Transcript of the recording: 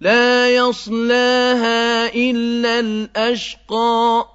لَا يَصْلَاهَا إِلَّا الْأَشْقَى.